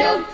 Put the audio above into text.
Go